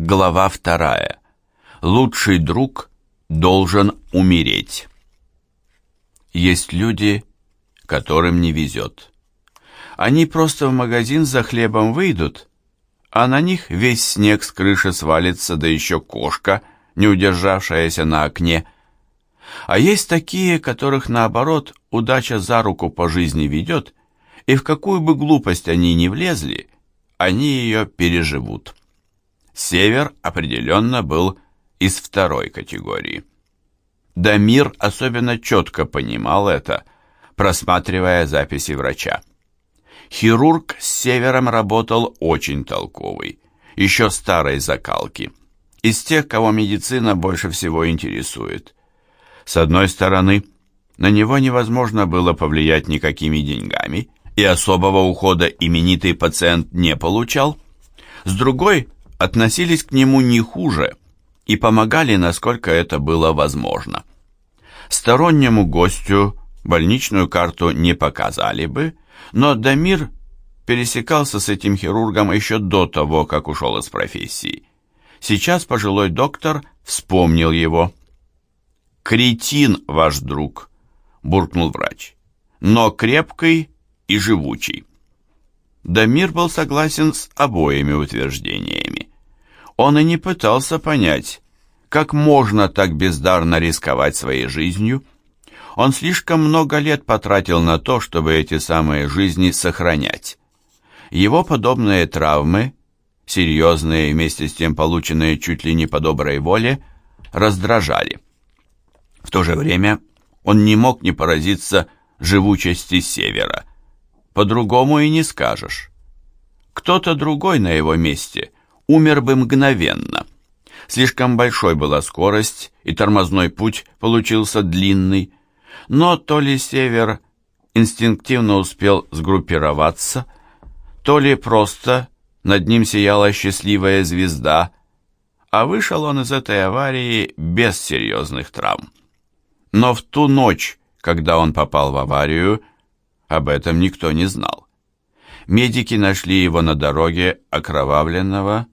Глава вторая. Лучший друг должен умереть. Есть люди, которым не везет. Они просто в магазин за хлебом выйдут, а на них весь снег с крыши свалится, да еще кошка, не удержавшаяся на окне. А есть такие, которых, наоборот, удача за руку по жизни ведет, и в какую бы глупость они ни влезли, они ее переживут. Север определенно был из второй категории. Дамир особенно четко понимал это, просматривая записи врача. Хирург с Севером работал очень толковый, еще старой закалки, из тех, кого медицина больше всего интересует. С одной стороны, на него невозможно было повлиять никакими деньгами, и особого ухода именитый пациент не получал. С другой, относились к нему не хуже и помогали, насколько это было возможно. Стороннему гостю больничную карту не показали бы, но Дамир пересекался с этим хирургом еще до того, как ушел из профессии. Сейчас пожилой доктор вспомнил его. «Кретин ваш друг», — буркнул врач, — «но крепкий и живучий». Дамир был согласен с обоими утверждениями. Он и не пытался понять, как можно так бездарно рисковать своей жизнью. Он слишком много лет потратил на то, чтобы эти самые жизни сохранять. Его подобные травмы, серьезные вместе с тем полученные чуть ли не по доброй воле, раздражали. В то же время он не мог не поразиться живучести севера. По-другому и не скажешь. Кто-то другой на его месте – умер бы мгновенно. Слишком большой была скорость, и тормозной путь получился длинный. Но то ли Север инстинктивно успел сгруппироваться, то ли просто над ним сияла счастливая звезда, а вышел он из этой аварии без серьезных травм. Но в ту ночь, когда он попал в аварию, об этом никто не знал. Медики нашли его на дороге окровавленного,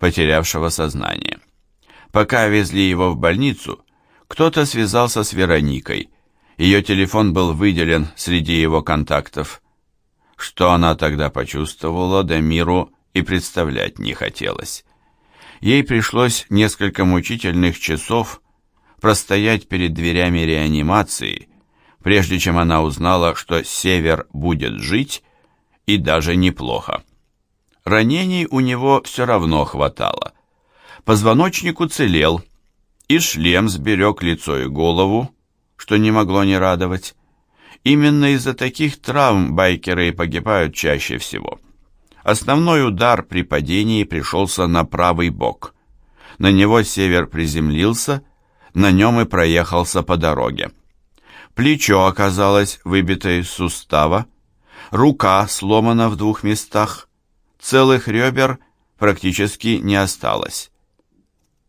потерявшего сознание. Пока везли его в больницу, кто-то связался с Вероникой. Ее телефон был выделен среди его контактов. Что она тогда почувствовала, Дамиру и представлять не хотелось. Ей пришлось несколько мучительных часов простоять перед дверями реанимации, прежде чем она узнала, что Север будет жить, и даже неплохо. Ранений у него все равно хватало. Позвоночник уцелел, и шлем сберег лицо и голову, что не могло не радовать. Именно из-за таких травм байкеры и погибают чаще всего. Основной удар при падении пришелся на правый бок. На него север приземлился, на нем и проехался по дороге. Плечо оказалось выбито из сустава, рука сломана в двух местах, целых ребер практически не осталось.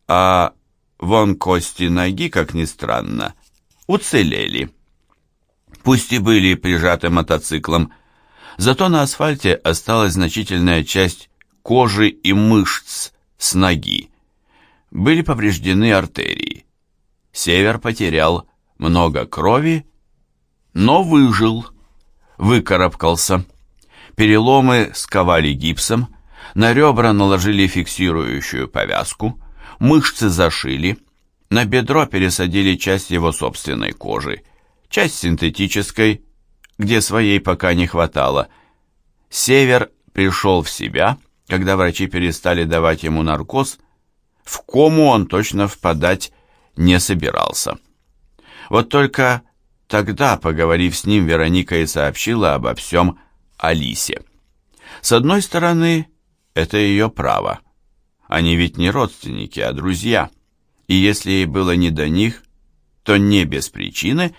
А вон кости ноги, как ни странно, уцелели. Пусть и были прижаты мотоциклом, зато на асфальте осталась значительная часть кожи и мышц с ноги. Были повреждены артерии. Север потерял много крови, но выжил, выкарабкался. Переломы сковали гипсом, на ребра наложили фиксирующую повязку, мышцы зашили, на бедро пересадили часть его собственной кожи, часть синтетической, где своей пока не хватало. Север пришел в себя, когда врачи перестали давать ему наркоз, в кому он точно впадать не собирался. Вот только тогда, поговорив с ним, Вероника и сообщила обо всем Алисе. С одной стороны, это ее право. Они ведь не родственники, а друзья. И если ей было не до них, то не без причины,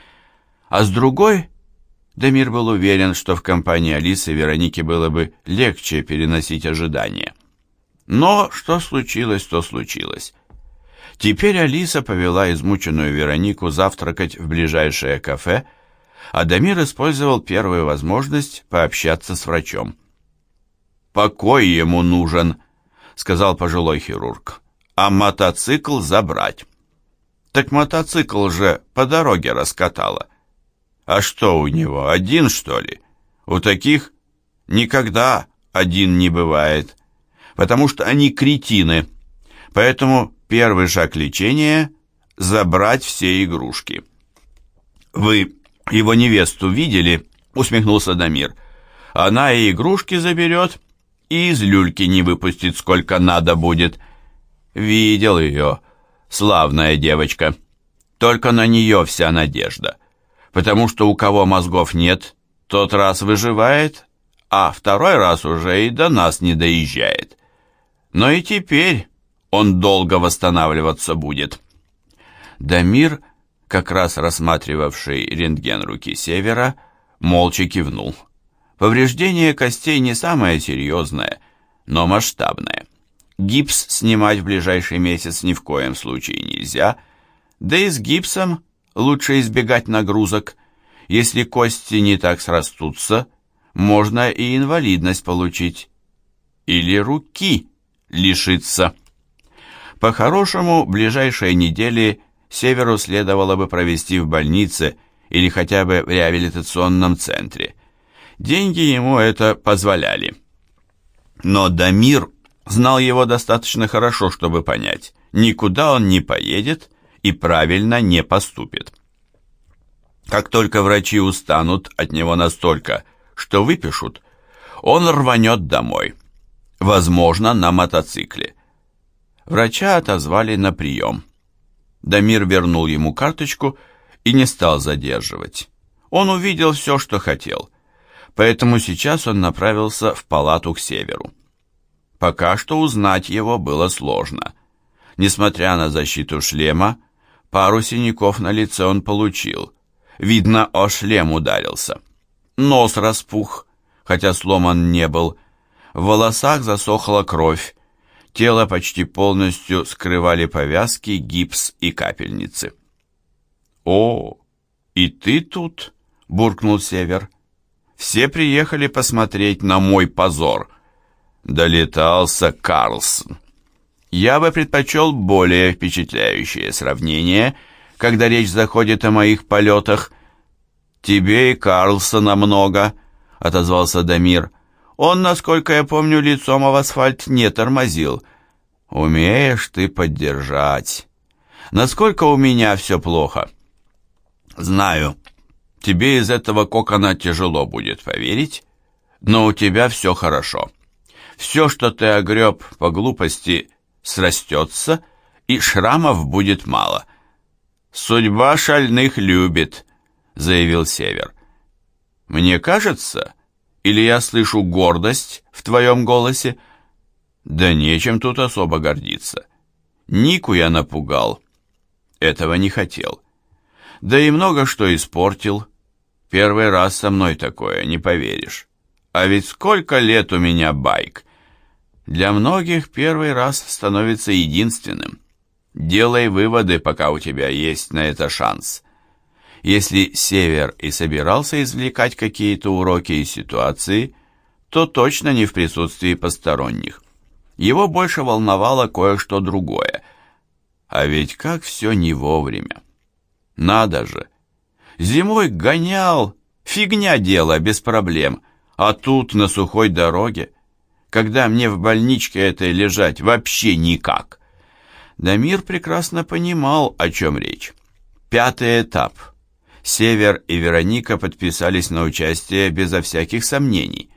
а с другой, Дамир был уверен, что в компании Алисы Веронике было бы легче переносить ожидания. Но что случилось, то случилось. Теперь Алиса повела измученную Веронику завтракать в ближайшее кафе, Адамир использовал первую возможность пообщаться с врачом. «Покой ему нужен», — сказал пожилой хирург, а мотоцикл забрать. Так мотоцикл же по дороге раскатало. А что у него, один, что ли? У таких никогда один не бывает, потому что они кретины. Поэтому первый шаг лечения – забрать все игрушки. «Вы его невесту видели?» – усмехнулся Дамир. «Она и игрушки заберет, и из люльки не выпустит, сколько надо будет». «Видел ее. Славная девочка. Только на нее вся надежда. Потому что у кого мозгов нет, тот раз выживает, а второй раз уже и до нас не доезжает. Но и теперь он долго восстанавливаться будет». Дамир – как раз рассматривавший рентген руки Севера, молча кивнул. Повреждение костей не самое серьезное, но масштабное. Гипс снимать в ближайший месяц ни в коем случае нельзя, да и с гипсом лучше избегать нагрузок. Если кости не так срастутся, можно и инвалидность получить. Или руки лишиться. По-хорошему, ближайшие недели – Северу следовало бы провести в больнице или хотя бы в реабилитационном центре. Деньги ему это позволяли. Но Дамир знал его достаточно хорошо, чтобы понять, никуда он не поедет и правильно не поступит. Как только врачи устанут от него настолько, что выпишут, он рванет домой. Возможно, на мотоцикле. Врача отозвали на прием. Дамир вернул ему карточку и не стал задерживать. Он увидел все, что хотел, поэтому сейчас он направился в палату к северу. Пока что узнать его было сложно. Несмотря на защиту шлема, пару синяков на лице он получил. Видно, о шлем ударился. Нос распух, хотя сломан не был. В волосах засохла кровь, Тело почти полностью скрывали повязки, гипс и капельницы. «О, и ты тут?» — буркнул Север. «Все приехали посмотреть на мой позор». Долетался Карлсон. Я бы предпочел более впечатляющее сравнение, когда речь заходит о моих полетах. «Тебе и Карлсона много», — отозвался Дамир. Он, насколько я помню, лицом в асфальт не тормозил. Умеешь ты поддержать. Насколько у меня все плохо? Знаю, тебе из этого кокона тяжело будет поверить, но у тебя все хорошо. Все, что ты огреб по глупости, срастется, и шрамов будет мало. Судьба шальных любит, заявил Север. Мне кажется, или я слышу гордость в твоем голосе? Да нечем тут особо гордиться. Нику я напугал. Этого не хотел. Да и много что испортил. Первый раз со мной такое, не поверишь. А ведь сколько лет у меня байк. Для многих первый раз становится единственным. Делай выводы, пока у тебя есть на это шанс. Если Север и собирался извлекать какие-то уроки из ситуации, то точно не в присутствии посторонних. Его больше волновало кое-что другое. А ведь как все не вовремя. Надо же. Зимой гонял, фигня дело, без проблем. А тут, на сухой дороге, когда мне в больничке этой лежать вообще никак. Дамир прекрасно понимал, о чем речь. Пятый этап — Север и Вероника подписались на участие безо всяких сомнений.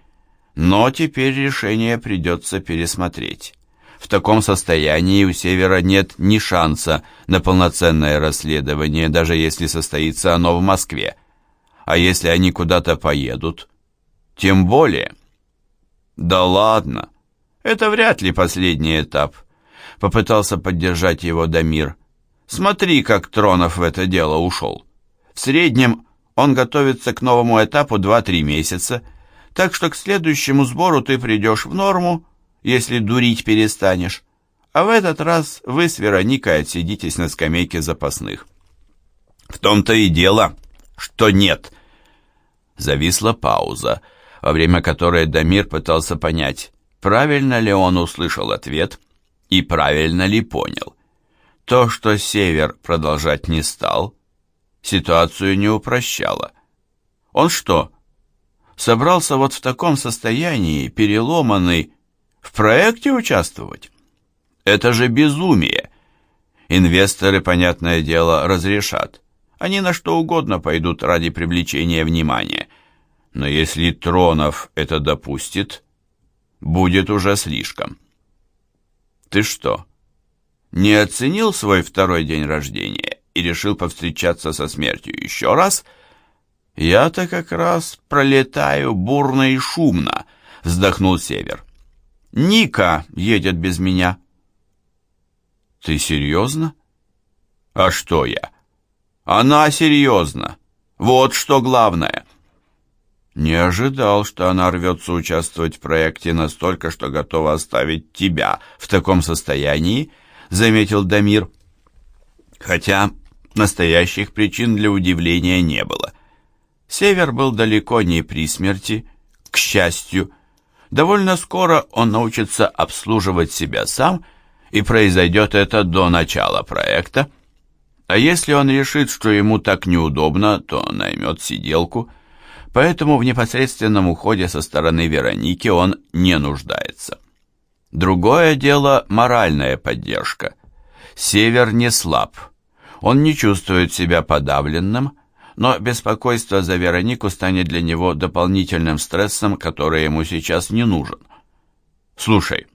Но теперь решение придется пересмотреть. В таком состоянии у Севера нет ни шанса на полноценное расследование, даже если состоится оно в Москве. А если они куда-то поедут? Тем более. Да ладно, это вряд ли последний этап. Попытался поддержать его Дамир. Смотри, как Тронов в это дело ушел. В среднем он готовится к новому этапу 2-3 месяца, так что к следующему сбору ты придешь в норму, если дурить перестанешь. А в этот раз вы с Вероникой отсидитесь на скамейке запасных. В том-то и дело, что нет. Зависла пауза, во время которой Дамир пытался понять, правильно ли он услышал ответ, И правильно ли понял? То, что Север продолжать не стал, ситуацию не упрощало. Он что, собрался вот в таком состоянии, переломанный, в проекте участвовать? Это же безумие. Инвесторы, понятное дело, разрешат. Они на что угодно пойдут ради привлечения внимания. Но если Тронов это допустит, будет уже слишком. Ты что, не оценил свой второй день рождения и решил повстречаться со смертью еще раз? Я-то как раз пролетаю бурно и шумно, вздохнул Север. Ника едет без меня. Ты серьезно? А что я? Она серьезно. Вот что главное. Не ожидал, что она рвется участвовать в проекте настолько, что готова оставить тебя в таком состоянии, заметил Дамир. Хотя настоящих причин для удивления не было. Север был далеко не при смерти, к счастью. Довольно скоро он научится обслуживать себя сам и произойдет это до начала проекта. А если он решит, что ему так неудобно, то наймет сиделку. Поэтому в непосредственном уходе со стороны Вероники он не нуждается. Другое дело – моральная поддержка. Север не слаб. Он не чувствует себя подавленным, но беспокойство за Веронику станет для него дополнительным стрессом, который ему сейчас не нужен. «Слушай,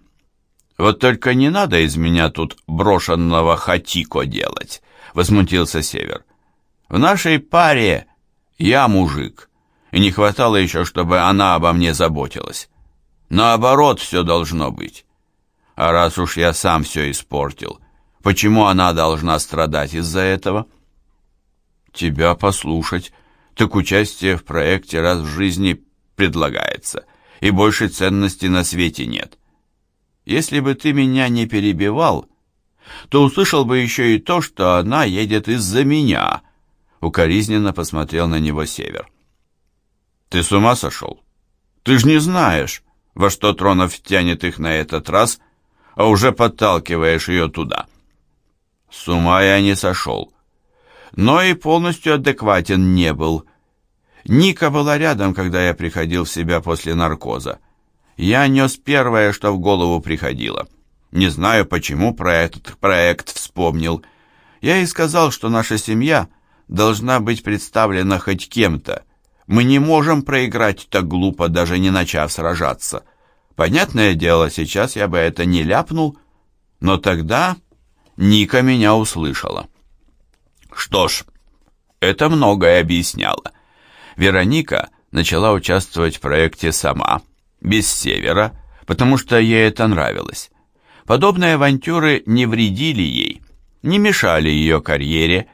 вот только не надо из меня тут брошенного хатико делать, возмутился Север. В нашей паре я мужик, и не хватало еще, чтобы она обо мне заботилась. Наоборот, все должно быть. А раз уж я сам все испортил, почему она должна страдать из-за этого? Тебя послушать, так участие в проекте раз в жизни предлагается, и больше ценности на свете нет. Если бы ты меня не перебивал, то услышал бы еще и то, что она едет из-за меня», — укоризненно посмотрел на него Север. «Ты с ума сошел? Ты ж не знаешь, во что Тронов тянет их на этот раз, а уже подталкиваешь ее туда». «С ума я не сошел, но и полностью адекватен не был. Ника была рядом, когда я приходил в себя после наркоза. Я нес первое, что в голову приходило. Не знаю, почему про этот проект вспомнил. Я и сказал, что наша семья должна быть представлена хоть кем-то. Мы не можем проиграть так глупо, даже не начав сражаться. Понятное дело, сейчас я бы это не ляпнул, но тогда Ника меня услышала. Что ж, это многое объясняло. Вероника начала участвовать в проекте сама, без севера, потому что ей это нравилось. Подобные авантюры не вредили ей, не мешали ее карьере,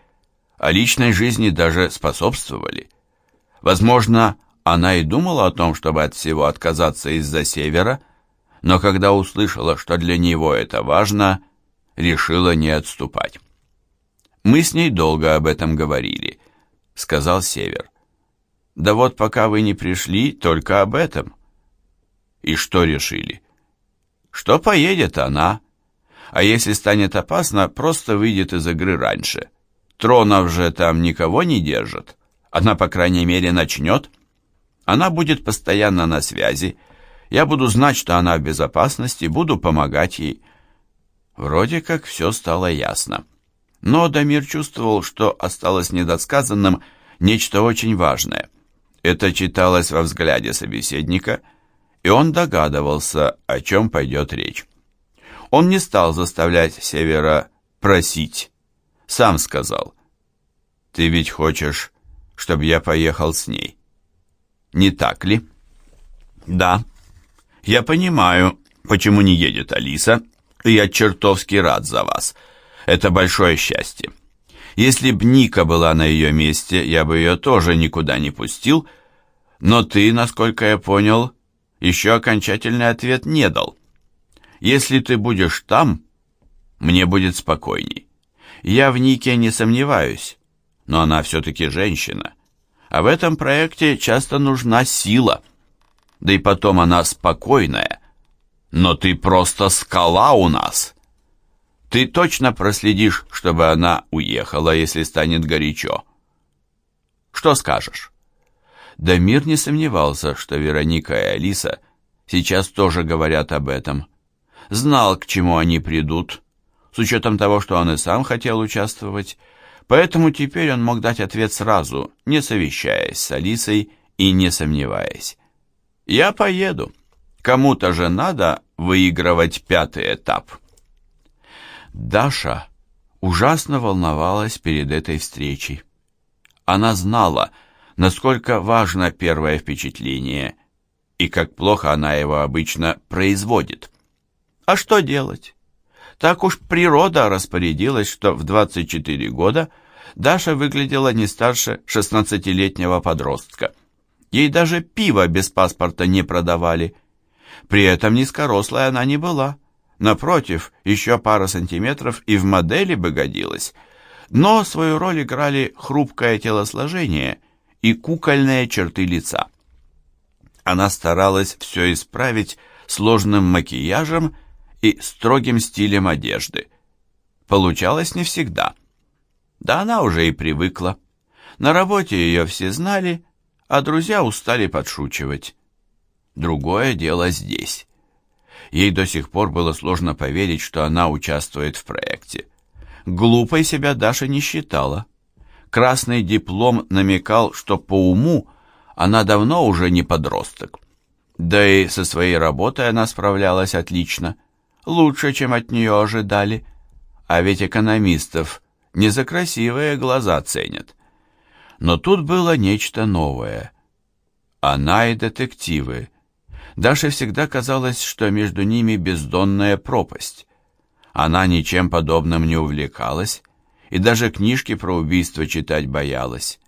а личной жизни даже способствовали. Возможно, она и думала о том, чтобы от всего отказаться из-за севера, но когда услышала, что для него это важно, решила не отступать. «Мы с ней долго об этом говорили», — сказал Север. «Да вот пока вы не пришли, только об этом». И что решили? Что поедет она, а если станет опасно, просто выйдет из игры раньше. Тронов же там никого не держит. Она, по крайней мере, начнет. Она будет постоянно на связи. Я буду знать, что она в безопасности, буду помогать ей. Вроде как все стало ясно. Но Дамир чувствовал, что осталось недосказанным нечто очень важное. Это читалось во взгляде собеседника – и он догадывался, о чем пойдет речь. Он не стал заставлять Севера просить, сам сказал, «Ты ведь хочешь, чтобы я поехал с ней, не так ли?» «Да, я понимаю, почему не едет Алиса, и я чертовски рад за вас. Это большое счастье. Если б Ника была на ее месте, я бы ее тоже никуда не пустил, но ты, насколько я понял, еще окончательный ответ не дал. Если ты будешь там, мне будет спокойней. Я в Нике не сомневаюсь, но она все-таки женщина. А в этом проекте часто нужна сила. Да и потом она спокойная. Но ты просто скала у нас, Ты точно проследишь, чтобы она уехала, если станет горячо? Что скажешь? Дамир не сомневался, что Вероника и Алиса сейчас тоже говорят об этом. Знал, к чему они придут, с учетом того, что он и сам хотел участвовать, поэтому теперь он мог дать ответ сразу, не совещаясь с Алисой и не сомневаясь. «Я поеду. Кому-то же надо выигрывать пятый этап». Даша ужасно волновалась перед этой встречей. Она знала, насколько важно первое впечатление и как плохо она его обычно производит. А что делать? Так уж природа распорядилась, что в 24 года Даша выглядела не старше 16-летнего подростка. Ей даже пиво без паспорта не продавали. При этом низкорослая она не была. Напротив, еще пара сантиметров и в модели бы годилась. Но свою роль играли хрупкое телосложение и кукольные черты лица. Она старалась все исправить сложным макияжем и строгим стилем одежды. Получалось не всегда. Да она уже и привыкла. На работе ее все знали, а друзья устали подшучивать. Другое дело здесь. Ей до сих пор было сложно поверить, что она участвует в проекте. Глупой себя Даша не считала. Красный диплом намекал, что по уму она давно уже не подросток. Да и со своей работой она справлялась отлично лучше, чем от нее ожидали. А ведь экономистов не за красивые глаза ценят. Но тут было нечто новое. Она и детективы. Даше всегда казалось, что между ними бездонная пропасть. Она ничем подобным не увлекалась и даже книжки про убийство читать боялась.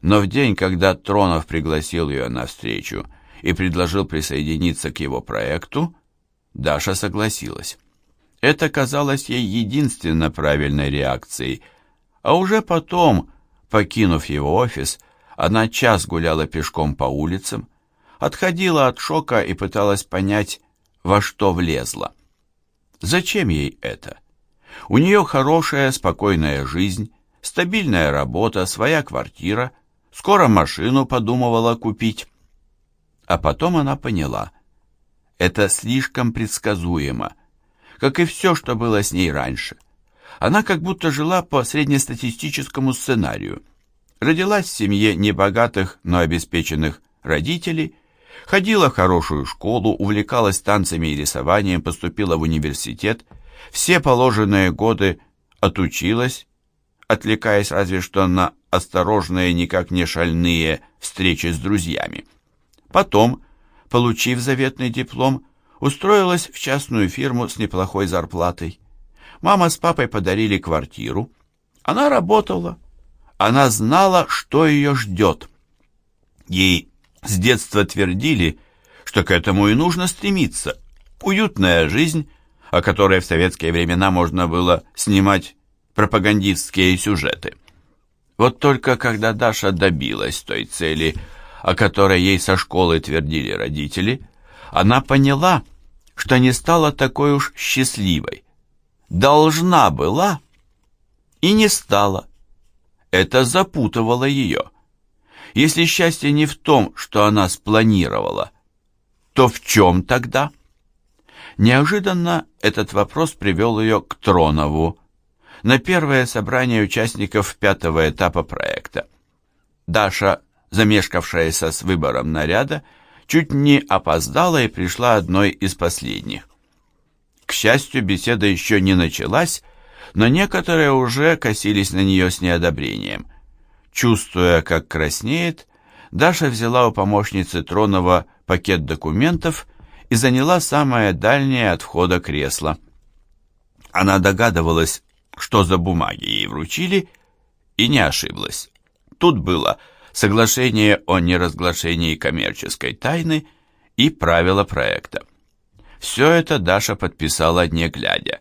Но в день, когда Тронов пригласил ее на встречу и предложил присоединиться к его проекту, Даша согласилась. Это казалось ей единственно правильной реакцией, а уже потом, покинув его офис, она час гуляла пешком по улицам, отходила от шока и пыталась понять, во что влезла. Зачем ей это? У нее хорошая, спокойная жизнь, стабильная работа, своя квартира, скоро машину подумывала купить. А потом она поняла – это слишком предсказуемо, как и все, что было с ней раньше. Она как будто жила по среднестатистическому сценарию. Родилась в семье небогатых, но обеспеченных родителей, ходила в хорошую школу, увлекалась танцами и рисованием, поступила в университет, все положенные годы отучилась, отвлекаясь разве что на осторожные, никак не шальные встречи с друзьями. Потом получив заветный диплом, устроилась в частную фирму с неплохой зарплатой. Мама с папой подарили квартиру. Она работала. Она знала, что ее ждет. Ей с детства твердили, что к этому и нужно стремиться. Уютная жизнь, о которой в советские времена можно было снимать пропагандистские сюжеты. Вот только когда Даша добилась той цели – о которой ей со школы твердили родители, она поняла, что не стала такой уж счастливой. Должна была и не стала. Это запутывало ее. Если счастье не в том, что она спланировала, то в чем тогда? Неожиданно этот вопрос привел ее к Тронову на первое собрание участников пятого этапа проекта. Даша замешкавшаяся с выбором наряда, чуть не опоздала и пришла одной из последних. К счастью, беседа еще не началась, но некоторые уже косились на нее с неодобрением. Чувствуя, как краснеет, Даша взяла у помощницы Тронова пакет документов и заняла самое дальнее от входа кресло. Она догадывалась, что за бумаги ей вручили, и не ошиблась. Тут было – соглашение о неразглашении коммерческой тайны и правила проекта. Все это Даша подписала не глядя.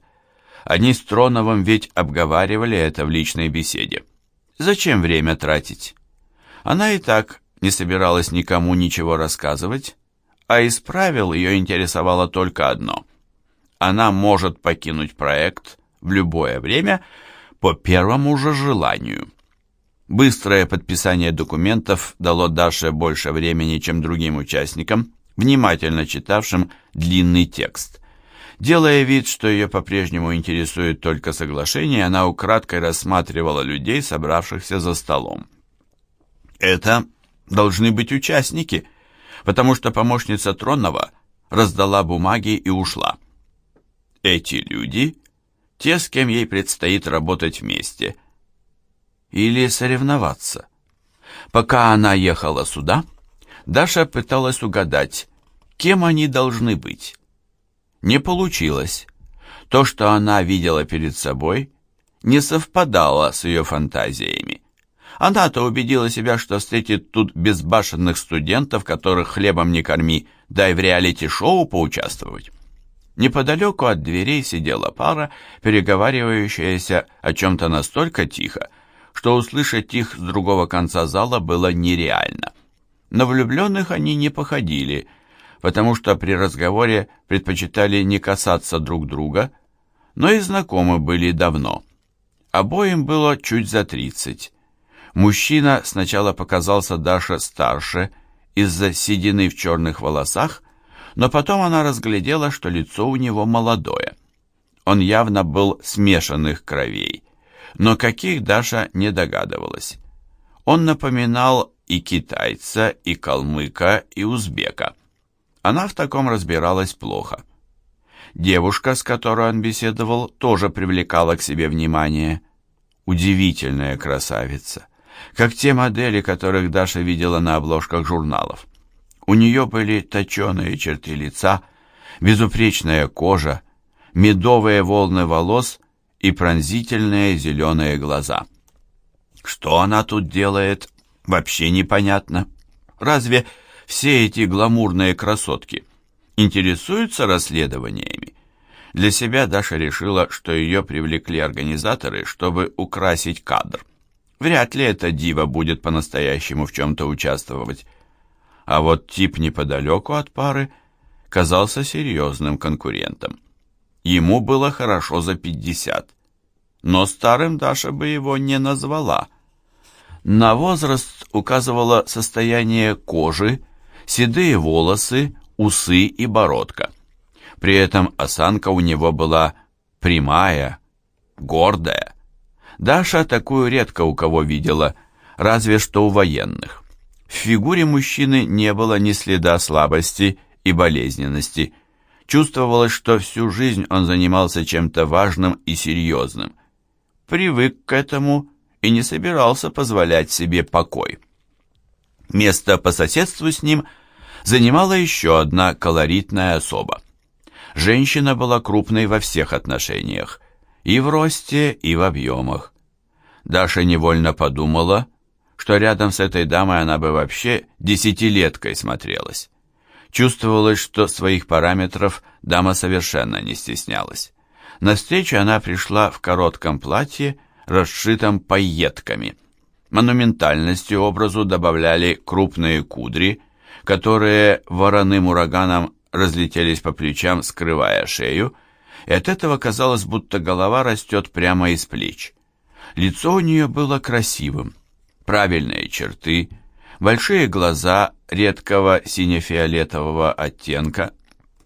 Они с Троновым ведь обговаривали это в личной беседе. Зачем время тратить? Она и так не собиралась никому ничего рассказывать, а из правил ее интересовало только одно. Она может покинуть проект в любое время по первому же желанию. Быстрое подписание документов дало Даше больше времени, чем другим участникам, внимательно читавшим длинный текст. Делая вид, что ее по-прежнему интересует только соглашение, она украдкой рассматривала людей, собравшихся за столом. Это должны быть участники, потому что помощница Тронова раздала бумаги и ушла. Эти люди – те, с кем ей предстоит работать вместе. Или соревноваться. Пока она ехала сюда, Даша пыталась угадать, кем они должны быть. Не получилось. То, что она видела перед собой, не совпадало с ее фантазиями. Она-то убедила себя, что встретит тут безбашенных студентов, которых хлебом не корми, дай в реалити-шоу поучаствовать. Неподалеку от дверей сидела пара, переговаривающаяся о чем-то настолько тихо, что услышать их с другого конца зала было нереально. На влюбленных они не походили, потому что при разговоре предпочитали не касаться друг друга, но и знакомы были давно. Обоим было чуть за тридцать. Мужчина сначала показался Даше старше из-за седины в черных волосах, но потом она разглядела, что лицо у него молодое. Он явно был смешанных кровей, но каких Даша не догадывалась. Он напоминал и китайца, и калмыка, и узбека. Она в таком разбиралась плохо. Девушка, с которой он беседовал, тоже привлекала к себе внимание. Удивительная красавица как те модели, которых Даша видела на обложках журналов. У нее были точеные черты лица, безупречная кожа, медовые волны волос и пронзительные зеленые глаза. Что она тут делает, вообще непонятно. Разве все эти гламурные красотки интересуются расследованиями? Для себя Даша решила, что ее привлекли организаторы, чтобы украсить кадр. Вряд ли эта дива будет по-настоящему в чем-то участвовать. А вот тип неподалеку от пары казался серьезным конкурентом. Ему было хорошо за пятьдесят, но старым Даша бы его не назвала. На возраст указывало состояние кожи, седые волосы, усы и бородка. При этом осанка у него была прямая, гордая. Даша такую редко у кого видела, разве что у военных. В фигуре мужчины не было ни следа слабости и болезненности. Чувствовалось, что всю жизнь он занимался чем-то важным и серьезным. Привык к этому и не собирался позволять себе покой. Место по соседству с ним занимала еще одна колоритная особа. Женщина была крупной во всех отношениях, и в росте, и в объемах. Даша невольно подумала, что рядом с этой дамой она бы вообще десятилеткой смотрелась. Чувствовалось, что своих параметров дама совершенно не стеснялась. На встречу она пришла в коротком платье, расшитом пайетками. Монументальности образу добавляли крупные кудри, которые вороным ураганом разлетелись по плечам, скрывая шею, и от этого казалось, будто голова растет прямо из плеч. Лицо у нее было красивым, правильные черты, большие глаза редкого сине-фиолетового оттенка.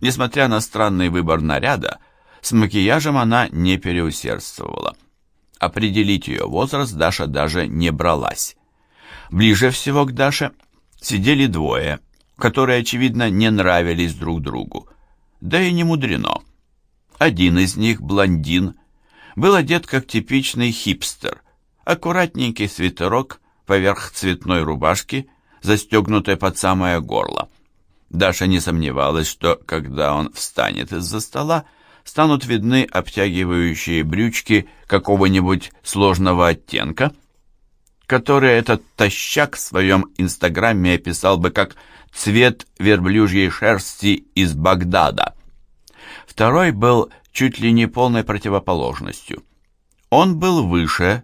Несмотря на странный выбор наряда, с макияжем она не переусердствовала. Определить ее возраст Даша даже не бралась. Ближе всего к Даше сидели двое, которые, очевидно, не нравились друг другу. Да и не мудрено. Один из них, блондин, был одет как типичный хипстер. Аккуратненький свитерок поверх цветной рубашки, застегнутой под самое горло. Даша не сомневалась, что, когда он встанет из-за стола, станут видны обтягивающие брючки какого-нибудь сложного оттенка, которые этот тащак в своем инстаграме описал бы как «цвет верблюжьей шерсти из Багдада». Второй был чуть ли не полной противоположностью. Он был выше,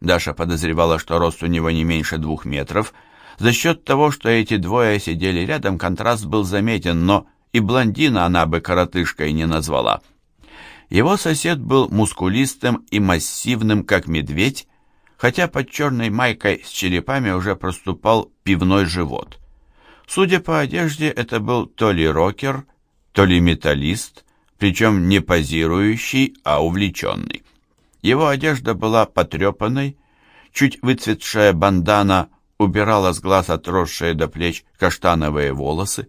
Даша подозревала, что рост у него не меньше двух метров, за счет того, что эти двое сидели рядом, контраст был заметен, но и блондина она бы коротышкой не назвала. Его сосед был мускулистым и массивным, как медведь, хотя под черной майкой с черепами уже проступал пивной живот. Судя по одежде, это был то ли рокер, то ли металлист, причем не позирующий, а увлеченный. Его одежда была потрепанной, чуть выцветшая бандана убирала с глаз отросшие до плеч каштановые волосы.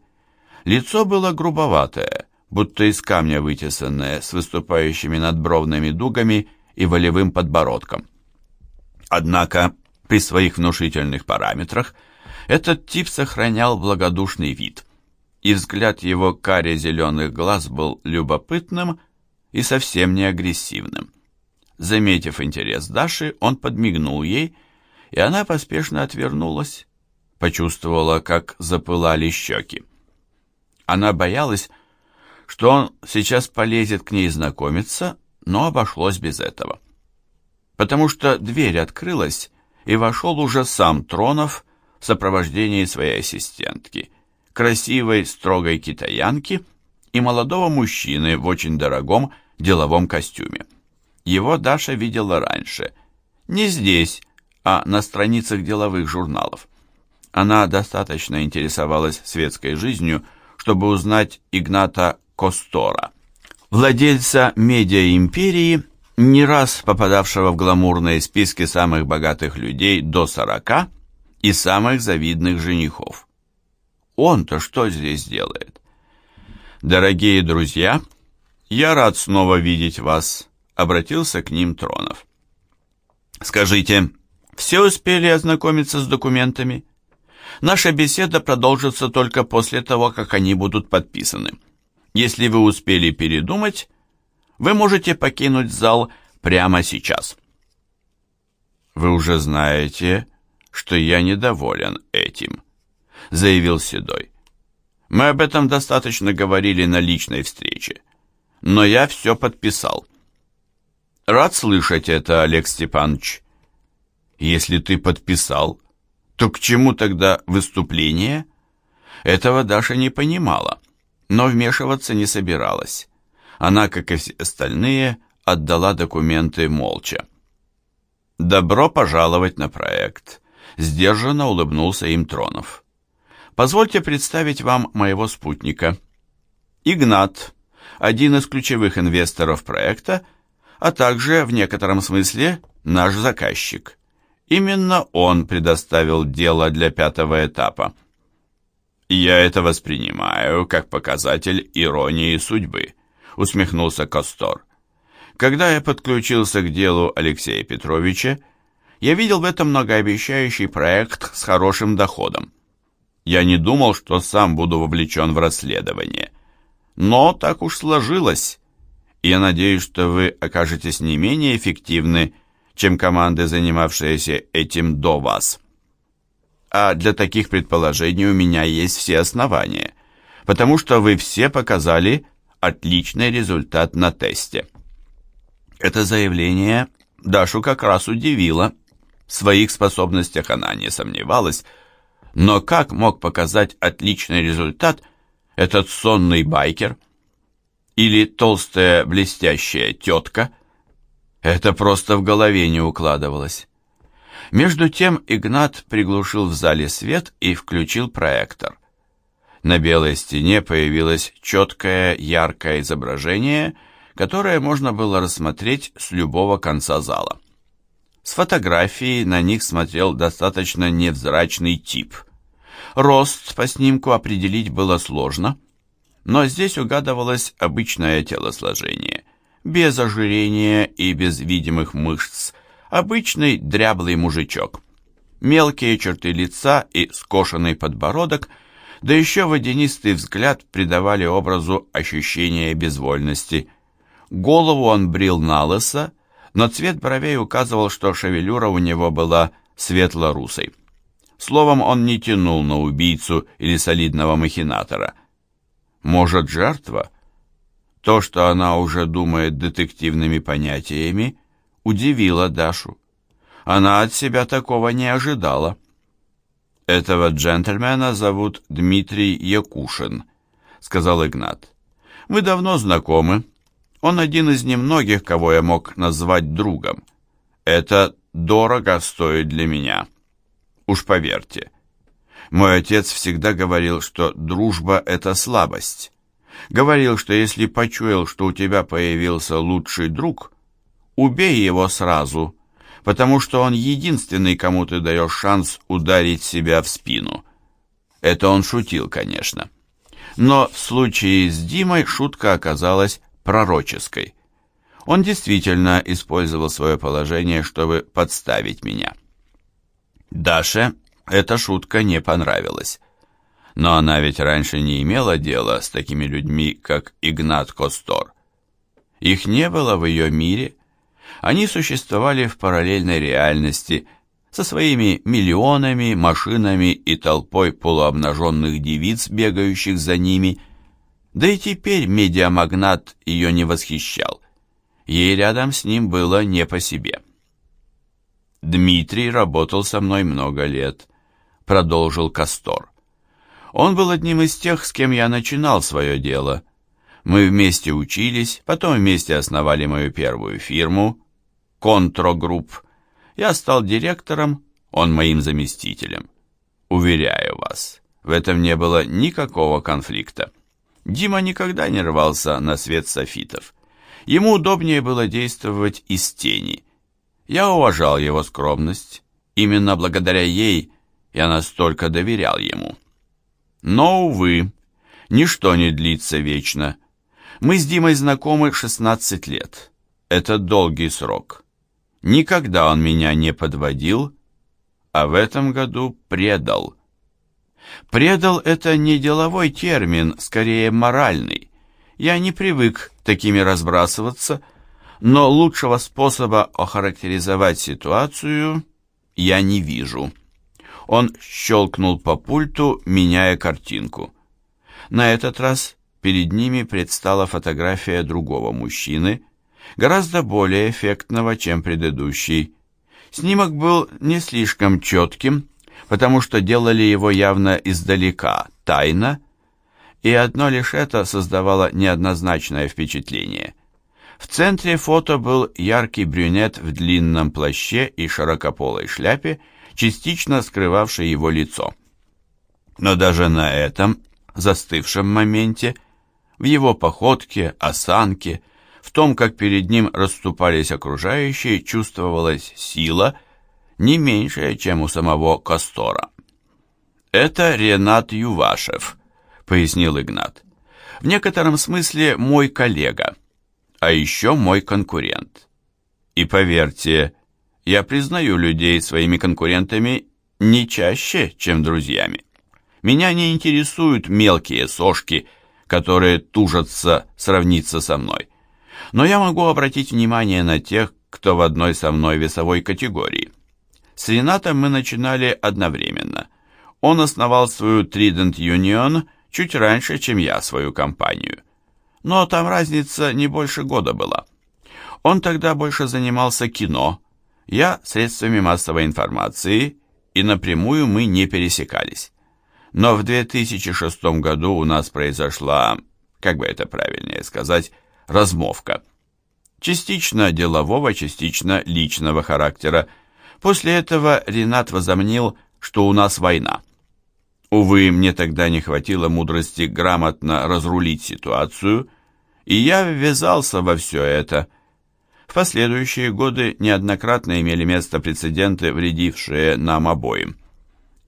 Лицо было грубоватое, будто из камня вытесанное, с выступающими надбровными дугами и волевым подбородком. Однако при своих внушительных параметрах этот тип сохранял благодушный вид, и взгляд его каре-зеленых глаз был любопытным и совсем не агрессивным. Заметив интерес Даши, он подмигнул ей, и она поспешно отвернулась, почувствовала, как запылали щеки. Она боялась, что он сейчас полезет к ней знакомиться, но обошлось без этого. Потому что дверь открылась, и вошел уже сам Тронов в сопровождении своей ассистентки, красивой, строгой китаянки и молодого мужчины в очень дорогом деловом костюме. Его Даша видела раньше. Не здесь, а на страницах деловых журналов. Она достаточно интересовалась светской жизнью, чтобы узнать Игната Костора, владельца медиа-империи, не раз попадавшего в гламурные списки самых богатых людей до 40 и самых завидных женихов. Он-то что здесь делает? Дорогие друзья, я рад снова видеть вас, обратился к ним Тронов. Скажите, все успели ознакомиться с документами? Наша беседа продолжится только после того, как они будут подписаны. Если вы успели передумать, вы можете покинуть зал прямо сейчас. Вы уже знаете, что я недоволен этим, заявил Седой. Мы об этом достаточно говорили на личной встрече, но я все подписал. Рад слышать это, Олег Степанович. Если ты подписал, то к чему тогда выступление? Этого Даша не понимала, но вмешиваться не собиралась. Она, как и все остальные, отдала документы молча. «Добро пожаловать на проект», — сдержанно улыбнулся им Тронов. «Позвольте представить вам моего спутника. Игнат, один из ключевых инвесторов проекта, а также, в некотором смысле, наш заказчик. Именно он предоставил дело для пятого этапа. Я это воспринимаю как показатель иронии судьбы, усмехнулся Костор. Когда я подключился к делу Алексея Петровича, я видел в этом многообещающий проект с хорошим доходом. Я не думал, что сам буду вовлечен в расследование. Но так уж сложилось. Я надеюсь, что вы окажетесь не менее эффективны, чем команды, занимавшиеся этим до вас. А для таких предположений у меня есть все основания, потому что вы все показали отличный результат на тесте. Это заявление Дашу как раз удивило. В своих способностях она не сомневалась, но как мог показать отличный результат этот сонный байкер? Или толстая блестящая тетка – это просто в голове не укладывалось. Между тем Игнат приглушил в зале свет и включил проектор. На белой стене появилось четкое, яркое изображение, которое можно было рассмотреть с любого конца зала. С фотографии на них смотрел достаточно невзрачный тип. Рост по снимку определить было сложно, но здесь угадывалось обычное телосложение без ожирения и без видимых мышц, обычный дряблый мужичок. Мелкие черты лица и скошенный подбородок, да еще водянистый взгляд придавали образу ощущения безвольности. Голову он брил на лысо, но цвет бровей указывал, что шевелюра у него была светло-русой. Словом, он не тянул на убийцу или солидного махинатора. Может, жертва — то, что она уже думает детективными понятиями, удивило Дашу. Она от себя такого не ожидала. «Этого джентльмена зовут Дмитрий Якушин», — сказал Игнат. «Мы давно знакомы. Он один из немногих, кого я мог назвать другом. Это дорого стоит для меня. Уж поверьте. Мой отец всегда говорил, что дружба — это слабость. Говорил, что если почуял, что у тебя появился лучший друг, убей его сразу, потому что он единственный, кому ты даешь шанс ударить себя в спину. Это он шутил, конечно. Но в случае с Димой шутка оказалась пророческой. Он действительно использовал свое положение, чтобы подставить меня. Даше эта шутка не понравилась. Но она ведь раньше не имела дела с такими людьми, как Игнат Костор. Их не было в ее мире. Они существовали в параллельной реальности со своими миллионами, машинами и толпой полуобнаженных девиц, бегающих за ними. Да и теперь медиамагнат ее не восхищал. Ей рядом с ним было не по себе. «Дмитрий работал со мной много лет», — продолжил Кастор. «Он был одним из тех, с кем я начинал свое дело. Мы вместе учились, потом вместе основали мою первую фирму, Контрогрупп. Я стал директором, он моим заместителем. Уверяю вас, в этом не было никакого конфликта. Дима никогда не рвался на свет софитов. Ему удобнее было действовать из тени. Я уважал его скромность. Именно благодаря ей я настолько доверял ему. Но, увы, ничто не длится вечно. Мы с Димой знакомы 16 лет. Это долгий срок. Никогда он меня не подводил, а в этом году предал. Предал – это не деловой термин, скорее моральный. Я не привык такими разбрасываться, но лучшего способа охарактеризовать ситуацию я не вижу. Он щелкнул по пульту, меняя картинку. На этот раз перед ними предстала фотография другого мужчины, гораздо более эффектного, чем предыдущий. Снимок был не слишком четким, потому что делали его явно издалека, тайно, и одно лишь это создавало неоднозначное впечатление. В центре фото был яркий брюнет в длинном плаще и широкополой шляпе, частично скрывавший его лицо. Но даже на этом застывшем моменте, в его походке, осанке, в том, как перед ним расступались окружающие, чувствовалась сила, не меньшая, чем у самого Кастора. «Это Ренат Ювашев», — пояснил Игнат. «В некотором смысле мой коллега, а еще мой конкурент. И поверьте, я признаю людей своими конкурентами не чаще, чем друзьями. Меня не интересуют мелкие сошки, которые тужатся сравниться со мной но я могу обратить внимание на тех, кто в одной со мной весовой категории. С Ренатом мы начинали одновременно. Он основал свою Trident Union чуть раньше, чем я свою компанию. Но там разница не больше года была. Он тогда больше занимался кино, я средствами массовой информации, и напрямую мы не пересекались. Но в 2006 году у нас произошла, как бы это правильнее сказать, размовка. Частично делового, частично личного характера. После этого Ренат возомнил, что у нас война. Увы, мне тогда не хватило мудрости грамотно разрулить ситуацию, и я ввязался во все это. В последующие годы неоднократно имели место прецеденты, вредившие нам обоим.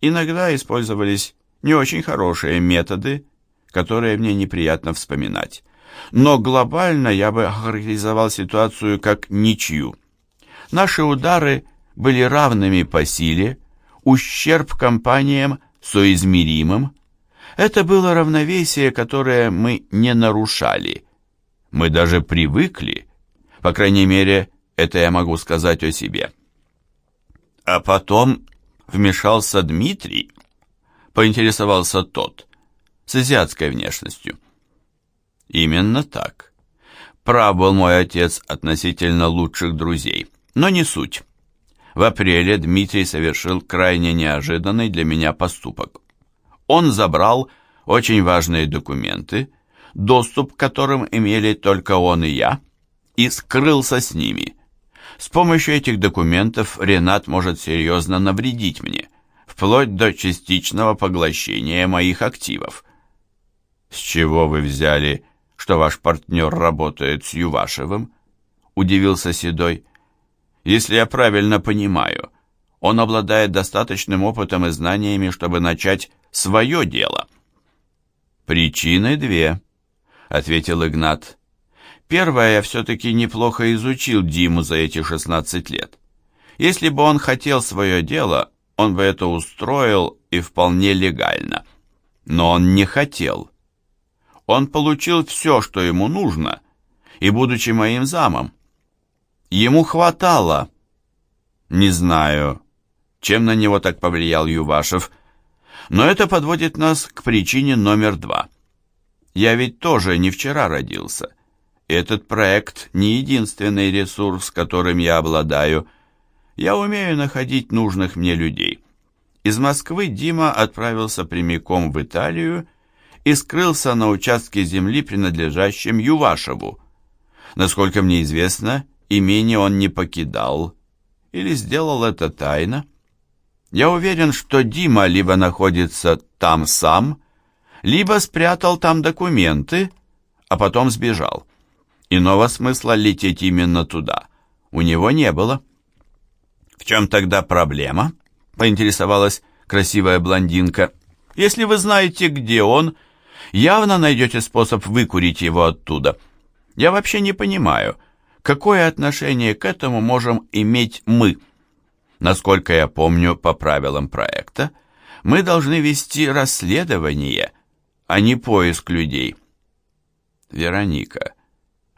Иногда использовались не очень хорошие методы, которые мне неприятно вспоминать но глобально я бы охарактеризовал ситуацию как ничью. Наши удары были равными по силе, ущерб компаниям соизмеримым. Это было равновесие, которое мы не нарушали. Мы даже привыкли, по крайней мере, это я могу сказать о себе. А потом вмешался Дмитрий, поинтересовался тот, с азиатской внешностью. Именно так. Прав был мой отец относительно лучших друзей, но не суть. В апреле Дмитрий совершил крайне неожиданный для меня поступок. Он забрал очень важные документы, доступ к которым имели только он и я, и скрылся с ними. С помощью этих документов Ренат может серьезно навредить мне, вплоть до частичного поглощения моих активов. С чего вы взяли, что ваш партнер работает с Ювашевым? Удивился Седой. Если я правильно понимаю, он обладает достаточным опытом и знаниями, чтобы начать свое дело. Причины две, ответил Игнат. Первое, я все-таки неплохо изучил Диму за эти 16 лет. Если бы он хотел свое дело, он бы это устроил и вполне легально. Но он не хотел. Он получил все, что ему нужно, и, будучи моим замом, ему хватало. Не знаю, чем на него так повлиял Ювашев, но это подводит нас к причине номер два. Я ведь тоже не вчера родился. Этот проект не единственный ресурс, которым я обладаю. Я умею находить нужных мне людей. Из Москвы Дима отправился прямиком в Италию и скрылся на участке земли, принадлежащем Ювашеву. Насколько мне известно, имение он не покидал или сделал это тайно. Я уверен, что Дима либо находится там сам, либо спрятал там документы, а потом сбежал. Иного смысла лететь именно туда у него не было. «В чем тогда проблема?» — поинтересовалась красивая блондинка. «Если вы знаете, где он, явно найдете способ выкурить его оттуда. Я вообще не понимаю, какое отношение к этому можем иметь мы. Насколько я помню по правилам проекта, мы должны вести расследование, а не поиск людей». «Вероника»,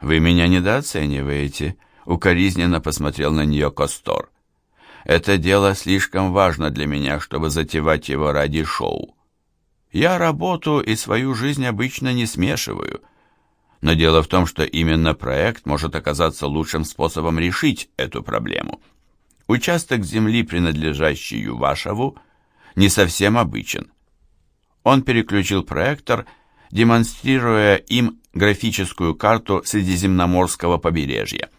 «Вы меня недооцениваете», — укоризненно посмотрел на нее Костор. «Это дело слишком важно для меня, чтобы затевать его ради шоу. Я работу и свою жизнь обычно не смешиваю. Но дело в том, что именно проект может оказаться лучшим способом решить эту проблему. Участок земли, принадлежащий Ювашеву, не совсем обычен. Он переключил проектор, демонстрируя им графическую карту Средиземноморского побережья.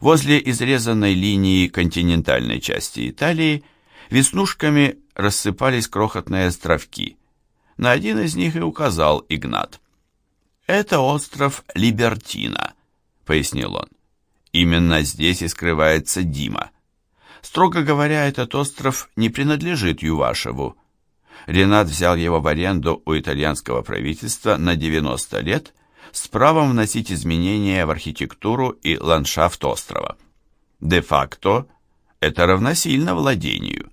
Возле изрезанной линии континентальной части Италии веснушками рассыпались крохотные островки. На один из них и указал Игнат. «Это остров Либертина», — пояснил он. «Именно здесь и скрывается Дима. Строго говоря, этот остров не принадлежит Ювашеву. Ренат взял его в аренду у итальянского правительства на 90 лет с правом вносить изменения в архитектуру и ландшафт острова. Де-факто это равносильно владению.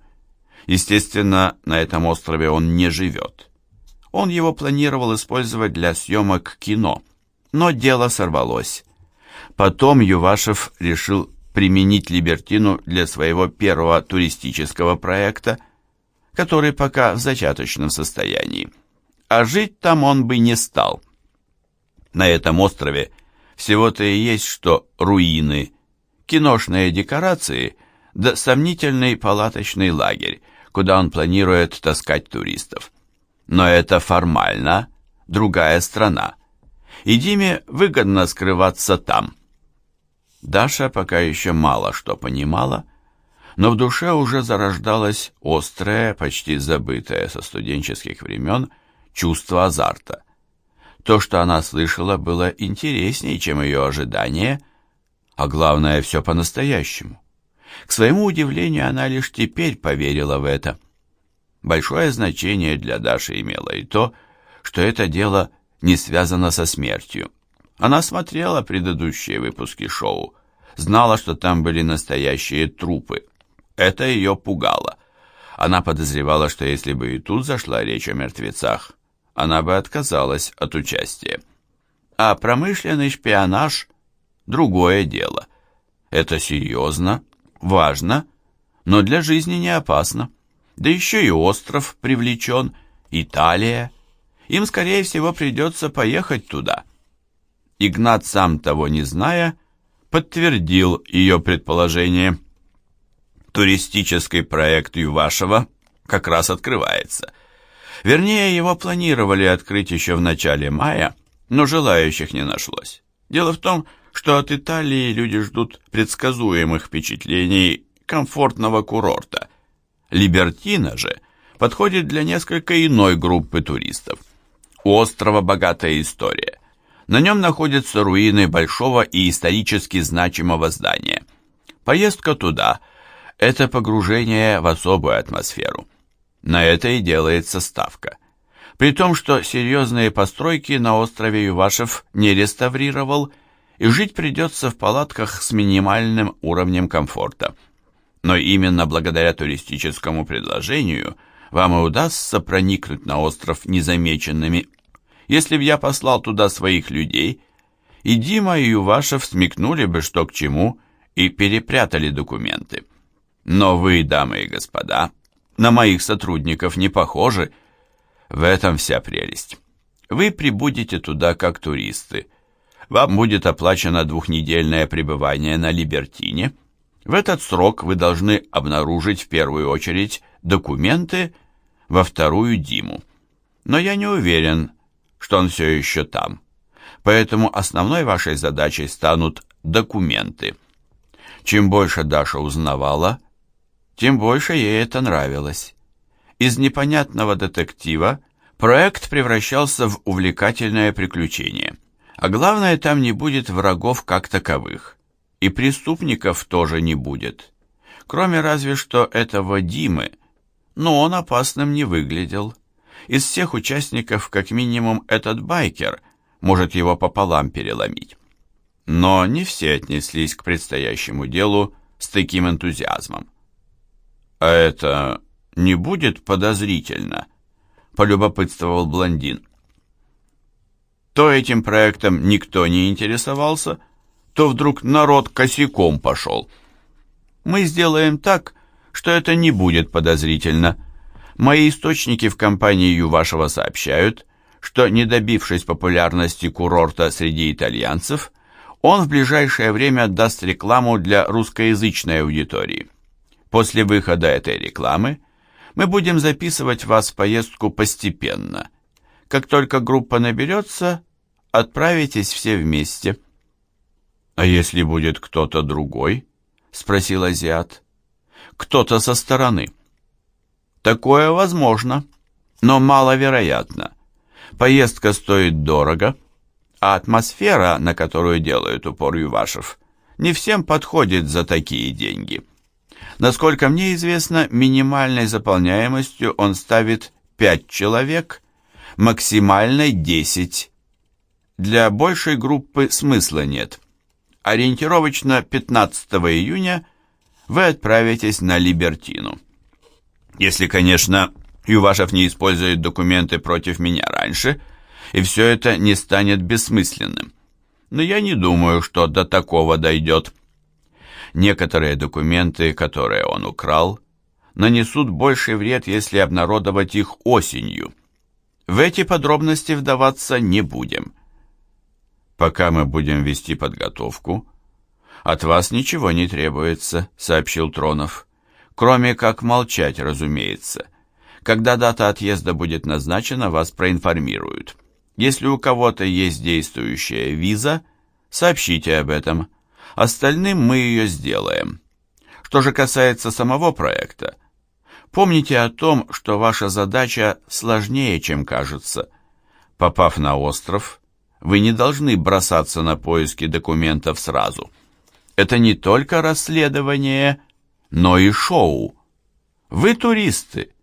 Естественно, на этом острове он не живет. Он его планировал использовать для съемок кино, но дело сорвалось. Потом Ювашев решил применить Либертину для своего первого туристического проекта, который пока в зачаточном состоянии. А жить там он бы не стал. На этом острове всего-то и есть что руины, киношные декорации да сомнительный палаточный лагерь, куда он планирует таскать туристов. Но это формально другая страна, и Диме выгодно скрываться там. Даша пока еще мало что понимала, но в душе уже зарождалось острое, почти забытое со студенческих времен чувство азарта. То, что она слышала, было интереснее, чем ее ожидания, а главное, все по-настоящему. К своему удивлению, она лишь теперь поверила в это. Большое значение для Даши имело и то, что это дело не связано со смертью. Она смотрела предыдущие выпуски шоу, знала, что там были настоящие трупы. Это ее пугало. Она подозревала, что если бы и тут зашла речь о мертвецах, она бы отказалась от участия. А промышленный шпионаж – другое дело. Это серьезно, важно, но для жизни не опасно. Да еще и остров привлечен, Италия. Им, скорее всего, придется поехать туда. Игнат, сам того не зная, подтвердил ее предположение. Туристический проект Ювашева как раз открывается – Вернее, его планировали открыть еще в начале мая, но желающих не нашлось. Дело в том, что от Италии люди ждут предсказуемых впечатлений комфортного курорта. Либертина же подходит для несколько иной группы туристов. У острова богатая история. На нем находятся руины большого и исторически значимого здания. Поездка туда – это погружение в особую атмосферу. На это и делается ставка. При том, что серьезные постройки на острове Ювашев не реставрировал, и жить придется в палатках с минимальным уровнем комфорта. Но именно благодаря туристическому предложению вам и удастся проникнуть на остров незамеченными. Если б я послал туда своих людей, и Дима, и Ювашев смекнули бы, что к чему, и перепрятали документы. Но вы, дамы и господа, на моих сотрудников не похожи, в этом вся прелесть. Вы прибудете туда как туристы. Вам будет оплачено двухнедельное пребывание на Либертине. В этот срок вы должны обнаружить в первую очередь документы, во вторую Диму. Но я не уверен, что он все еще там. Поэтому основной вашей задачей станут документы. Чем больше Даша узнавала, тем больше ей это нравилось. Из непонятного детектива проект превращался в увлекательное приключение. А главное, там не будет врагов как таковых. И преступников тоже не будет. Кроме разве что этого Димы, но он опасным не выглядел. Из всех участников, как минимум, этот байкер может его пополам переломить. Но не все отнеслись к предстоящему делу с таким энтузиазмом. «А это не будет подозрительно?» — полюбопытствовал блондин. То этим проектом никто не интересовался, то вдруг народ косяком пошел. Мы сделаем так, что это не будет подозрительно. Мои источники в компании Ювашева сообщают, что, не добившись популярности курорта среди итальянцев, он в ближайшее время даст рекламу для русскоязычной аудитории. После выхода этой рекламы мы будем записывать вас в поездку постепенно. Как только группа наберется, отправитесь все вместе». «А если будет кто-то другой?» — спросил азиат. «Кто-то со стороны». «Такое возможно, но маловероятно. Поездка стоит дорого, а атмосфера, на которую делают упор Ювашев, не всем подходит за такие деньги». Насколько мне известно, минимальной заполняемостью он ставит 5 человек, максимальной 10. Для большей группы смысла нет. Ориентировочно 15 июня вы отправитесь на Либертину. Если, конечно, Ювашев не использует документы против меня раньше, и все это не станет бессмысленным. Но я не думаю, что до такого дойдет. Некоторые документы, которые он украл, нанесут больший вред, если обнародовать их осенью. В эти подробности вдаваться не будем. Пока мы будем вести подготовку, от вас ничего не требуется, сообщил Тронов. Кроме как молчать, разумеется. Когда дата отъезда будет назначена, вас проинформируют. Если у кого-то есть действующая виза, сообщите об этом. Остальным мы ее сделаем. Что же касается самого проекта, помните о том, что ваша задача сложнее, чем кажется. Попав на остров, вы не должны бросаться на поиски документов сразу. Это не только расследование, но и шоу. Вы туристы.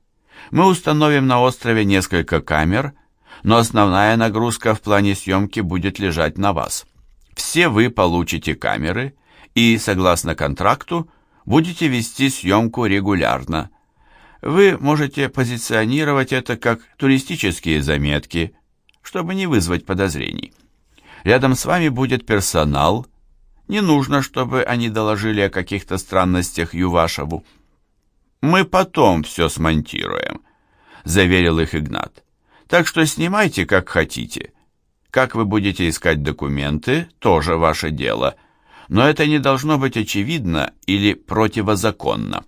Мы установим на острове несколько камер, но основная нагрузка в плане съемки будет лежать на вас. Все вы получите камеры и, согласно контракту, будете вести съемку регулярно. Вы можете позиционировать это как туристические заметки, чтобы не вызвать подозрений. Рядом с вами будет персонал. Не нужно, чтобы они доложили о каких-то странностях Ювашеву. «Мы потом все смонтируем», — заверил их Игнат. «Так что снимайте, как хотите. Как вы будете искать документы, тоже ваше дело, но это не должно быть очевидно или противозаконно.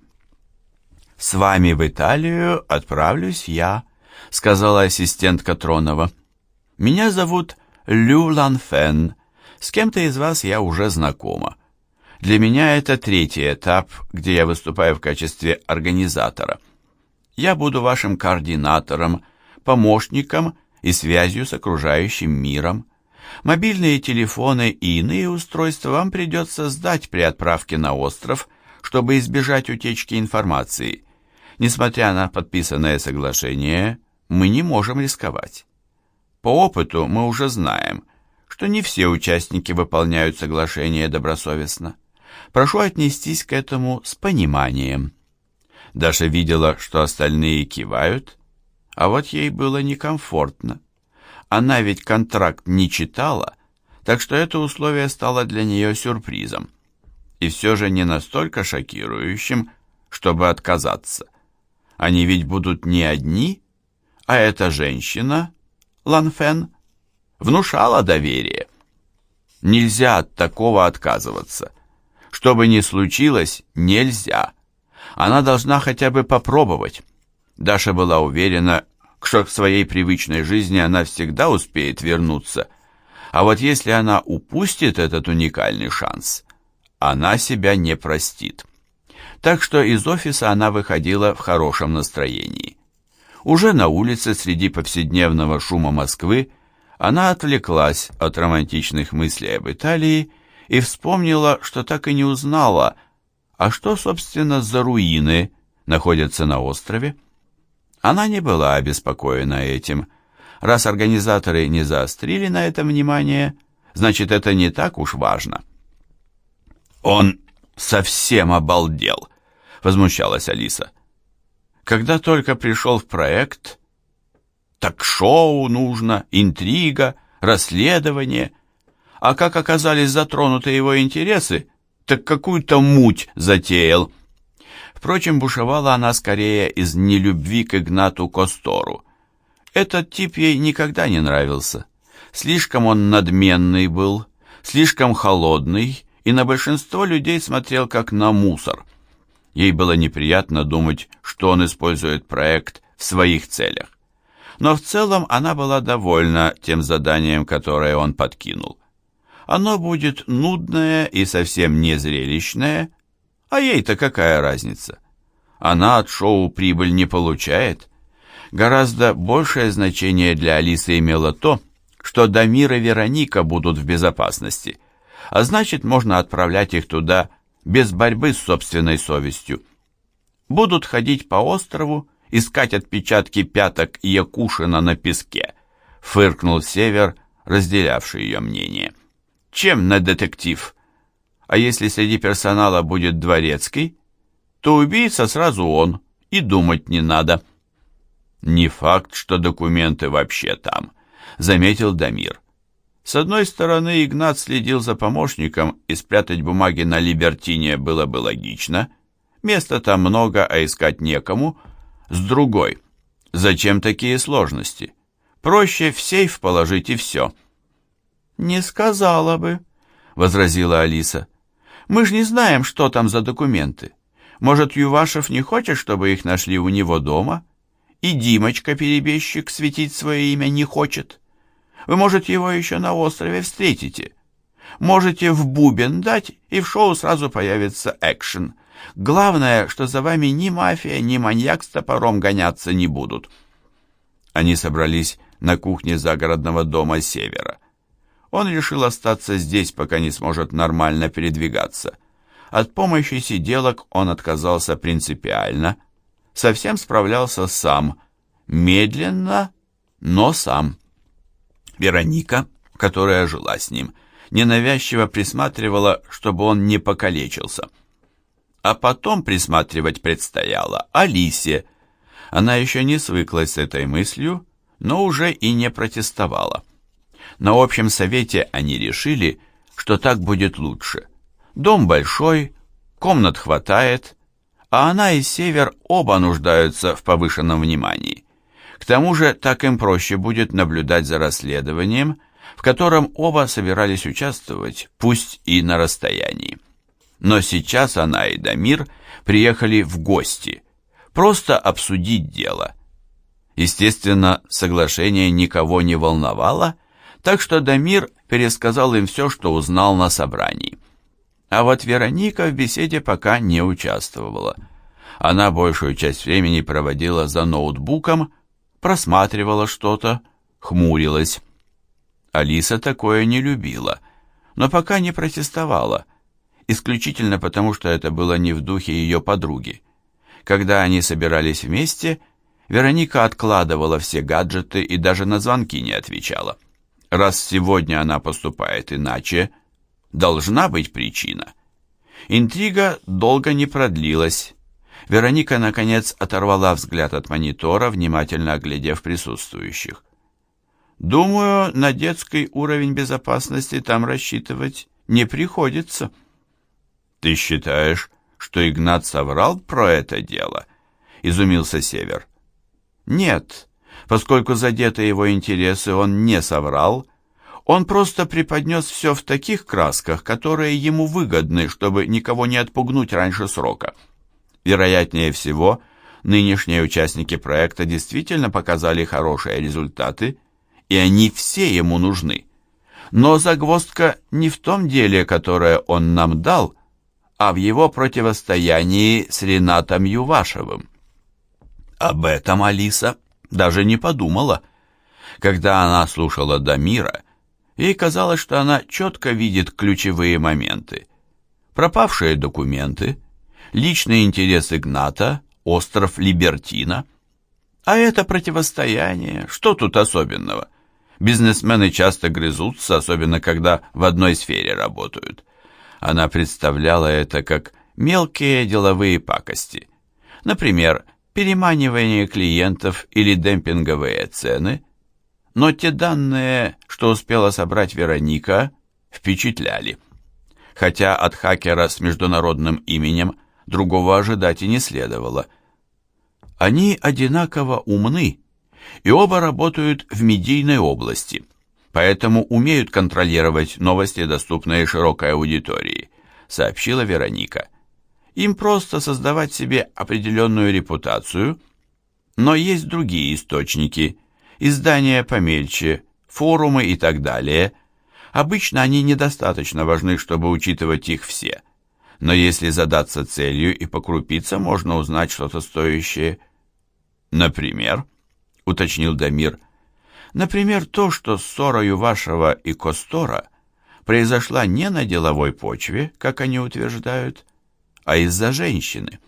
«С вами в Италию отправлюсь я», — сказала ассистентка Тронова. «Меня зовут Лю Ланфен. С кем-то из вас я уже знакома. Для меня это третий этап, где я выступаю в качестве организатора. Я буду вашим координатором, помощником и связью с окружающим миром. Мобильные телефоны и иные устройства вам придется сдать при отправке на остров, чтобы избежать утечки информации. Несмотря на подписанное соглашение, мы не можем рисковать. По опыту мы уже знаем, что не все участники выполняют соглашение добросовестно. Прошу отнестись к этому с пониманием. Даша видела, что остальные кивают, а вот ей было некомфортно. Она ведь контракт не читала, так что это условие стало для нее сюрпризом. И все же не настолько шокирующим, чтобы отказаться. Они ведь будут не одни, а эта женщина, Ланфен, внушала доверие. Нельзя от такого отказываться. Что бы ни случилось, нельзя. Она должна хотя бы попробовать. Даша была уверена, что к своей привычной жизни она всегда успеет вернуться. А вот если она упустит этот уникальный шанс, она себя не простит. Так что из офиса она выходила в хорошем настроении. Уже на улице среди повседневного шума Москвы она отвлеклась от романтичных мыслей об Италии и вспомнила, что так и не узнала, а что, собственно, за руины находятся на острове. Она не была обеспокоена этим. Раз организаторы не заострили на этом внимание, значит, это не так уж важно. «Он совсем обалдел!» — возмущалась Алиса. «Когда только пришел в проект, так шоу нужно, интрига, расследование. А как оказались затронуты его интересы, так какую-то муть затеял. Впрочем, бушевала она скорее из нелюбви к Игнату Костору. Этот тип ей никогда не нравился. Слишком он надменный был, слишком холодный, и на большинство людей смотрел как на мусор. Ей было неприятно думать, что он использует проект в своих целях. Но в целом она была довольна тем заданием, которое он подкинул. Оно будет нудное и совсем не зрелищное, а ей-то какая разница? Она от шоу прибыль не получает. Гораздо большее значение для Алисы имело то, что Дамир и Вероника будут в безопасности, а значит, можно отправлять их туда без борьбы с собственной совестью. Будут ходить по острову, искать отпечатки пяток Якушина на песке, фыркнул Север, разделявший ее мнение. Чем на детектив? А если среди персонала будет дворецкий, то убийца сразу он, и думать не надо. Не факт, что документы вообще там, заметил Дамир. С одной стороны, Игнат следил за помощником, и спрятать бумаги на Либертине было бы логично. Места там много, а искать некому. С другой, зачем такие сложности? Проще в сейф положить и все. «Не сказала бы», — возразила Алиса. «Мы ж не знаем, что там за документы. Может, Ювашев не хочет, чтобы их нашли у него дома? И Димочка-перебежчик светить свое имя не хочет. Вы, может, его еще на острове встретите. Можете в бубен дать, и в шоу сразу появится экшен. Главное, что за вами ни мафия, ни маньяк с топором гоняться не будут». Они собрались на кухне загородного дома Севера. Он решил остаться здесь, пока не сможет нормально передвигаться. От помощи сиделок он отказался принципиально. Совсем справлялся сам. Медленно, но сам. Вероника, которая жила с ним, ненавязчиво присматривала, чтобы он не покалечился. А потом присматривать предстояло Алисе. Она еще не свыклась с этой мыслью, но уже и не протестовала. На общем совете они решили, что так будет лучше. Дом большой, комнат хватает, а она и Север оба нуждаются в повышенном внимании. К тому же так им проще будет наблюдать за расследованием, в котором оба собирались участвовать, пусть и на расстоянии. Но сейчас она и Дамир приехали в гости, просто обсудить дело. Естественно, соглашение никого не волновало, Так что Дамир пересказал им все, что узнал на собрании. А вот Вероника в беседе пока не участвовала. Она большую часть времени проводила за ноутбуком, просматривала что-то, хмурилась. Алиса такое не любила, но пока не протестовала, исключительно потому, что это было не в духе ее подруги. Когда они собирались вместе, Вероника откладывала все гаджеты и даже на звонки не отвечала. Раз сегодня она поступает иначе, должна быть причина. Интрига долго не продлилась. Вероника, наконец, оторвала взгляд от монитора, внимательно оглядев присутствующих. «Думаю, на детский уровень безопасности там рассчитывать не приходится». «Ты считаешь, что Игнат соврал про это дело?» — изумился Север. «Нет, поскольку задеты его интересы он не соврал, он просто преподнес все в таких красках, которые ему выгодны, чтобы никого не отпугнуть раньше срока. Вероятнее всего, нынешние участники проекта действительно показали хорошие результаты, и они все ему нужны. Но загвоздка не в том деле, которое он нам дал, а в его противостоянии с Ренатом Ювашевым. Об этом Алиса даже не подумала. Когда она слушала Дамира, ей казалось, что она четко видит ключевые моменты. Пропавшие документы, личный интерес Игната, остров Либертина. А это противостояние, что тут особенного? Бизнесмены часто грызутся, особенно когда в одной сфере работают. Она представляла это как мелкие деловые пакости. Например, переманивание клиентов или демпинговые цены, но те данные, что успела собрать Вероника, впечатляли. Хотя от хакера с международным именем другого ожидать и не следовало. Они одинаково умны, и оба работают в медийной области, поэтому умеют контролировать новости, доступные широкой аудитории, сообщила Вероника. Им просто создавать себе определенную репутацию, но есть другие источники, издания помельче, форумы и так далее. Обычно они недостаточно важны, чтобы учитывать их все. Но если задаться целью и покрупиться, можно узнать что-то стоящее. Например, уточнил Дамир, например, то, что ссорою вашего и Костора произошла не на деловой почве, как они утверждают, а из-за женщины.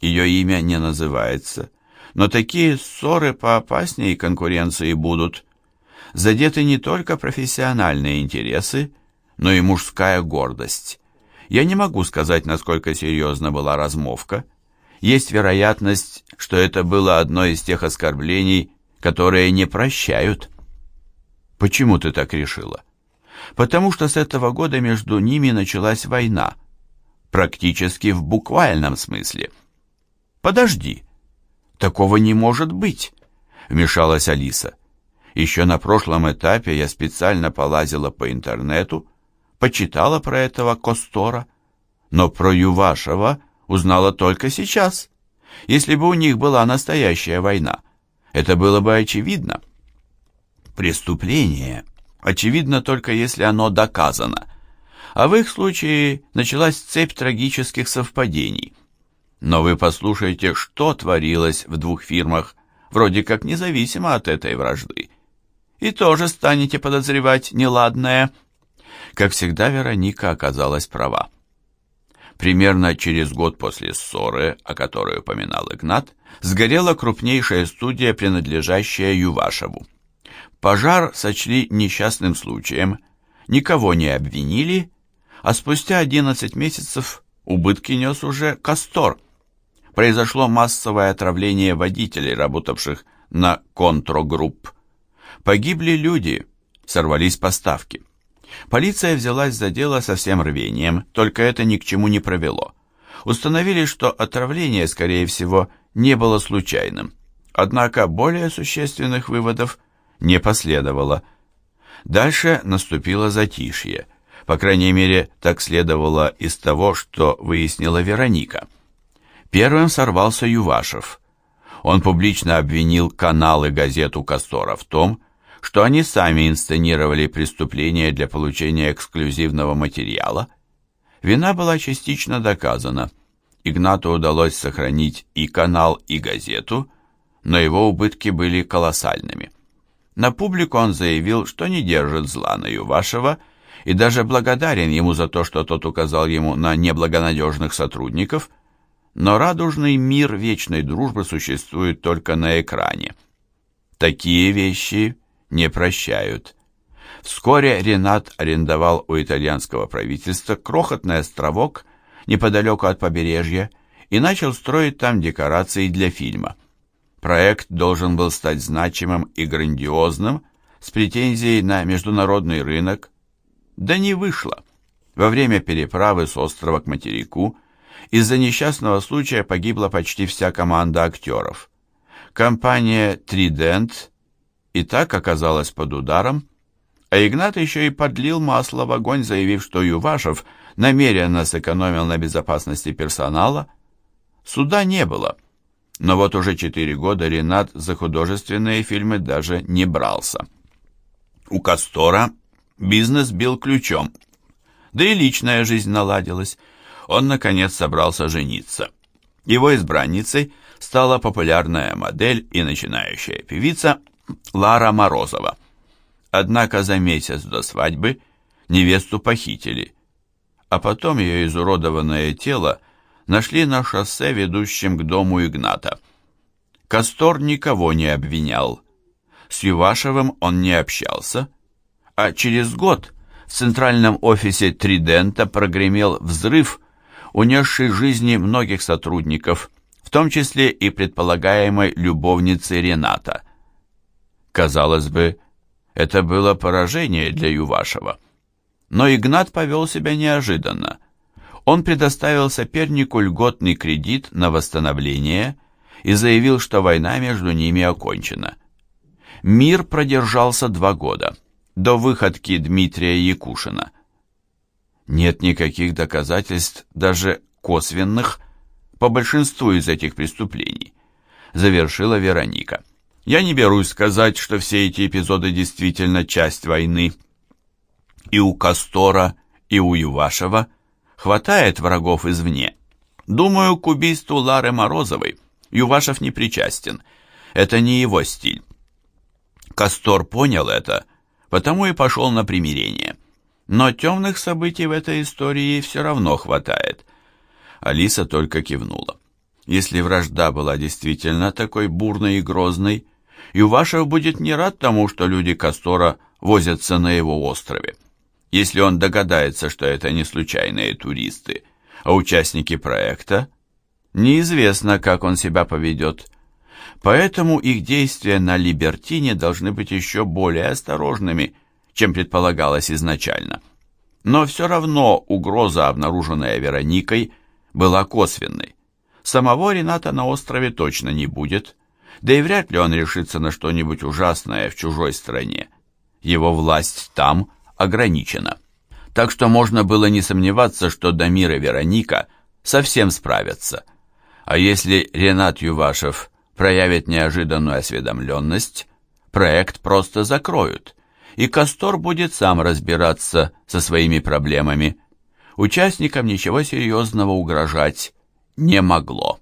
Ее имя не называется, но такие ссоры поопаснее конкуренции будут. Задеты не только профессиональные интересы, но и мужская гордость. Я не могу сказать, насколько серьезна была размовка. Есть вероятность, что это было одно из тех оскорблений, которые не прощают. Почему ты так решила? Потому что с этого года между ними началась война, практически в буквальном смысле. «Подожди, такого не может быть», — вмешалась Алиса. «Еще на прошлом этапе я специально полазила по интернету, почитала про этого Костора, но про Ювашева узнала только сейчас. Если бы у них была настоящая война, это было бы очевидно. Преступление очевидно только если оно доказано, а в их случае началась цепь трагических совпадений. Но вы послушайте, что творилось в двух фирмах, вроде как независимо от этой вражды. И тоже станете подозревать неладное. Как всегда, Вероника оказалась права. Примерно через год после ссоры, о которой упоминал Игнат, сгорела крупнейшая студия, принадлежащая Ювашеву. Пожар сочли несчастным случаем, никого не обвинили, а спустя 11 месяцев убытки нес уже Кастор. Произошло массовое отравление водителей, работавших на контрогрупп. Погибли люди, сорвались поставки. Полиция взялась за дело со всем рвением, только это ни к чему не провело. Установили, что отравление, скорее всего, не было случайным. Однако более существенных выводов не последовало. Дальше наступило затишье. По крайней мере, так следовало из того, что выяснила Вероника. Первым сорвался Ювашев. Он публично обвинил канал и газету Кастора в том, что они сами инсценировали преступление для получения эксклюзивного материала. Вина была частично доказана. Игнату удалось сохранить и канал, и газету, но его убытки были колоссальными. На публику он заявил, что не держит зла на Ювашева и даже благодарен ему за то, что тот указал ему на неблагонадежных сотрудников, но радужный мир вечной дружбы существует только на экране. Такие вещи не прощают. Вскоре Ренат арендовал у итальянского правительства крохотный островок неподалеку от побережья и начал строить там декорации для фильма. Проект должен был стать значимым и грандиозным, с претензией на международный рынок, да не вышло. Во время переправы с острова к материку из-за несчастного случая погибла почти вся команда актеров. Компания «Тридент» и так оказалась под ударом, а Игнат еще и подлил масло в огонь, заявив, что Ювашев намеренно сэкономил на безопасности персонала. Суда не было, но вот уже четыре года Ренат за художественные фильмы даже не брался. У Кастора бизнес бил ключом, да и личная жизнь наладилась. Он, наконец, собрался жениться. Его избранницей стала популярная модель и начинающая певица Лара Морозова. Однако за месяц до свадьбы невесту похитили, а потом ее изуродованное тело нашли на шоссе, ведущем к дому Игната. Кастор никого не обвинял. С Ювашевым он не общался, а через год в центральном офисе Тридента прогремел взрыв, унесший жизни многих сотрудников, в том числе и предполагаемой любовницы Рената – Казалось бы, это было поражение для Ювашева. Но Игнат повел себя неожиданно. Он предоставил сопернику льготный кредит на восстановление и заявил, что война между ними окончена. Мир продержался два года, до выходки Дмитрия Якушина. Нет никаких доказательств, даже косвенных, по большинству из этих преступлений, завершила Вероника. Я не берусь сказать, что все эти эпизоды действительно часть войны. И у Кастора, и у Ювашева хватает врагов извне. Думаю, к убийству Лары Морозовой Ювашев не причастен. Это не его стиль. Кастор понял это, потому и пошел на примирение. Но темных событий в этой истории все равно хватает. Алиса только кивнула. Если вражда была действительно такой бурной и грозной, Ювашев будет не рад тому, что люди Кастора возятся на его острове. Если он догадается, что это не случайные туристы, а участники проекта, неизвестно, как он себя поведет. Поэтому их действия на Либертине должны быть еще более осторожными, чем предполагалось изначально. Но все равно угроза, обнаруженная Вероникой, была косвенной. Самого Рената на острове точно не будет, да и вряд ли он решится на что-нибудь ужасное в чужой стране. Его власть там ограничена. Так что можно было не сомневаться, что Дамир и Вероника совсем справятся. А если Ренат Ювашев проявит неожиданную осведомленность, проект просто закроют, и Кастор будет сам разбираться со своими проблемами. Участникам ничего серьезного угрожать не могло.